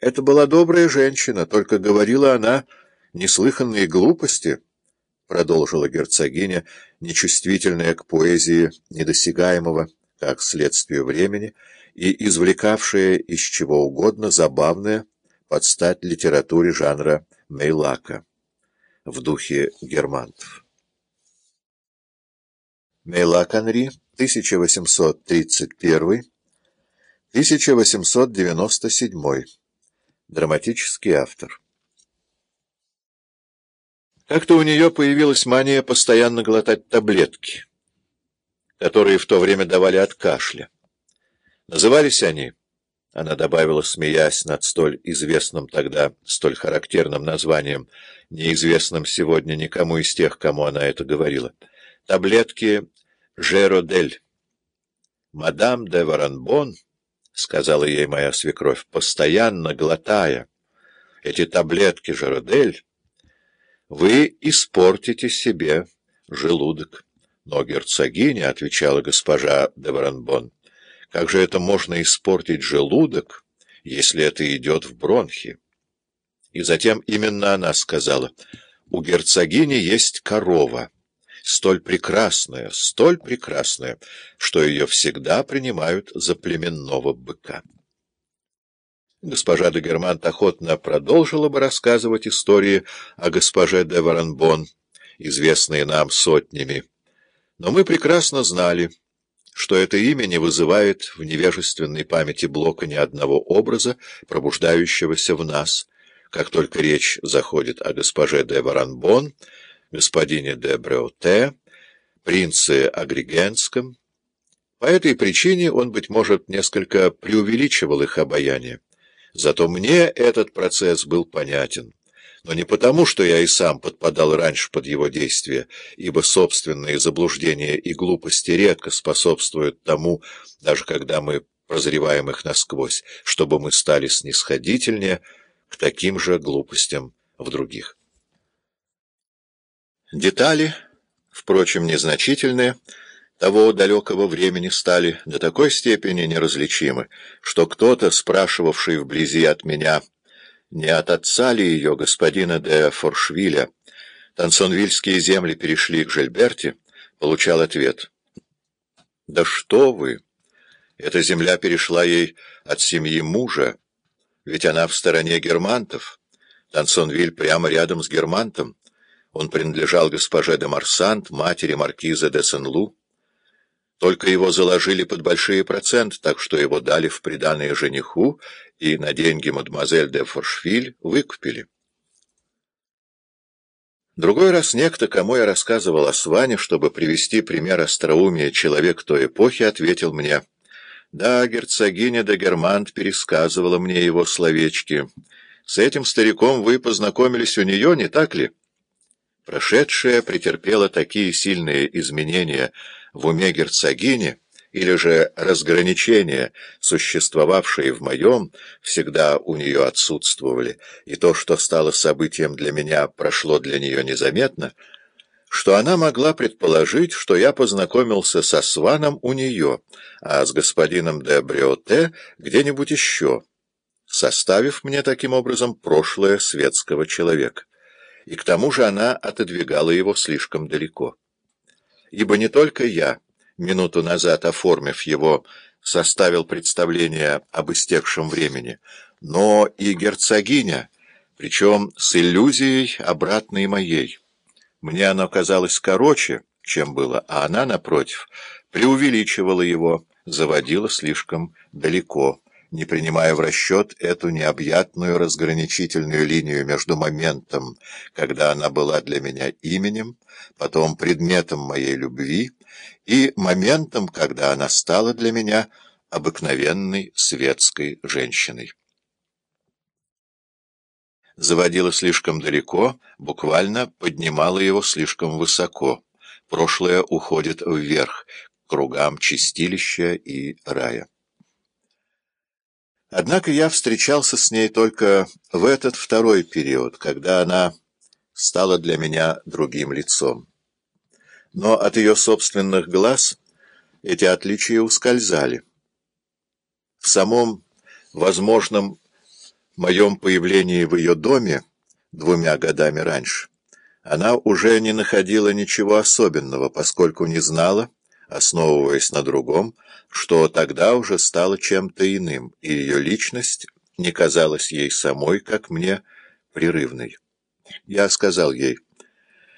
Это была добрая женщина, только говорила она неслыханные глупости, продолжила герцогиня, нечувствительная к поэзии недосягаемого, как следствию времени, и извлекавшая из чего угодно забавное под стать литературе жанра Мейлака в духе германтов. Мейлак Анри, 1831-1897 Драматический автор. Как-то у нее появилась мания постоянно глотать таблетки, которые в то время давали от кашля. Назывались они, она добавила, смеясь над столь известным тогда, столь характерным названием, неизвестным сегодня никому из тех, кому она это говорила, таблетки «Жеродель». Мадам де Варанбон — сказала ей моя свекровь, постоянно глотая эти таблетки Жеродель, вы испортите себе желудок. Но герцогиня, — отвечала госпожа де Варанбон, — как же это можно испортить желудок, если это идет в бронхи? И затем именно она сказала, у герцогини есть корова столь прекрасная, столь прекрасная, что ее всегда принимают за племенного быка. Госпожа де Германт охотно продолжила бы рассказывать истории о госпоже де Варанбон, известные нам сотнями, но мы прекрасно знали, что это имя не вызывает в невежественной памяти Блока ни одного образа, пробуждающегося в нас, как только речь заходит о госпоже де Варанбон, господине де Бреоте, принце Агригенском. По этой причине он, быть может, несколько преувеличивал их обаяние. Зато мне этот процесс был понятен. Но не потому, что я и сам подпадал раньше под его действие, ибо собственные заблуждения и глупости редко способствуют тому, даже когда мы прозреваем их насквозь, чтобы мы стали снисходительнее к таким же глупостям в других. Детали, впрочем, незначительные, того далекого времени стали до такой степени неразличимы, что кто-то, спрашивавший вблизи от меня, не от отца ли ее, господина де Форшвиля, танцонвильские земли перешли к Жильберте, получал ответ. «Да что вы! Эта земля перешла ей от семьи мужа, ведь она в стороне германтов. Танцонвиль прямо рядом с германтом. Он принадлежал госпоже де Марсант, матери маркиза де Сен-Лу. Только его заложили под большие проценты, так что его дали в приданое жениху и на деньги мадемуазель де Форшвиль выкупили. Другой раз некто, кому я рассказывал о Сване, чтобы привести пример остроумия человек той эпохи, ответил мне, «Да, герцогиня де Германт пересказывала мне его словечки. С этим стариком вы познакомились у нее, не так ли?» Прошедшее претерпело такие сильные изменения в уме герцогини, или же разграничения, существовавшие в моем, всегда у нее отсутствовали, и то, что стало событием для меня, прошло для нее незаметно, что она могла предположить, что я познакомился со Сваном у нее, а с господином де Бриоте где-нибудь еще, составив мне таким образом прошлое светского человека и к тому же она отодвигала его слишком далеко. Ибо не только я, минуту назад оформив его, составил представление об истекшем времени, но и герцогиня, причем с иллюзией обратной моей. Мне оно казалось короче, чем было, а она, напротив, преувеличивала его, заводила слишком далеко не принимая в расчет эту необъятную разграничительную линию между моментом, когда она была для меня именем, потом предметом моей любви, и моментом, когда она стала для меня обыкновенной светской женщиной. Заводила слишком далеко, буквально поднимала его слишком высоко. Прошлое уходит вверх, к кругам чистилища и рая. Однако я встречался с ней только в этот второй период, когда она стала для меня другим лицом. Но от ее собственных глаз эти отличия ускользали. В самом возможном моем появлении в ее доме двумя годами раньше, она уже не находила ничего особенного, поскольку не знала, основываясь на другом, что тогда уже стало чем-то иным, и ее личность не казалась ей самой, как мне, прерывной. Я сказал ей...